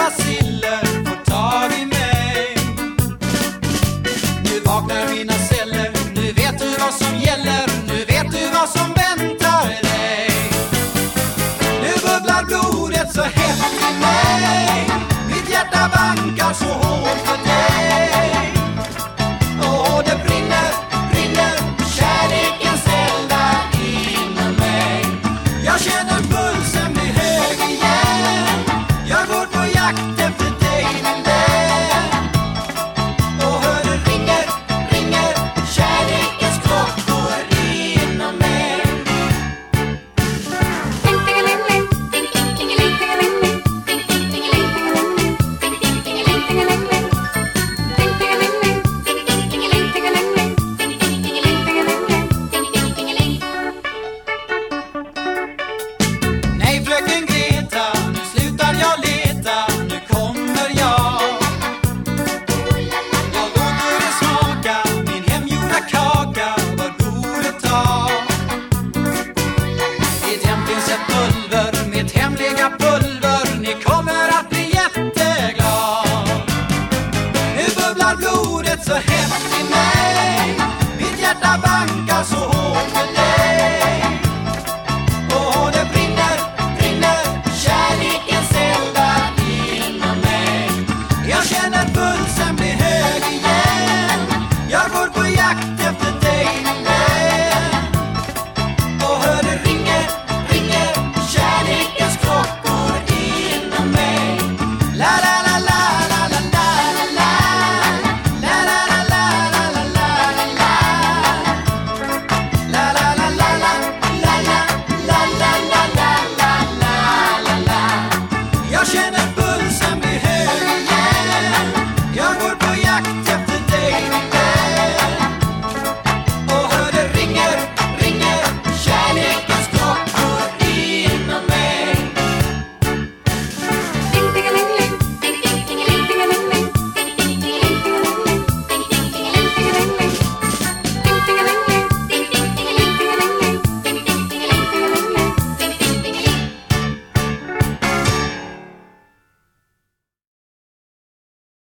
basiller får tag i mig. Nu vaknar mina celler, nu vet du vad som gäller, nu vet du vad som behövs. A happy night, it's your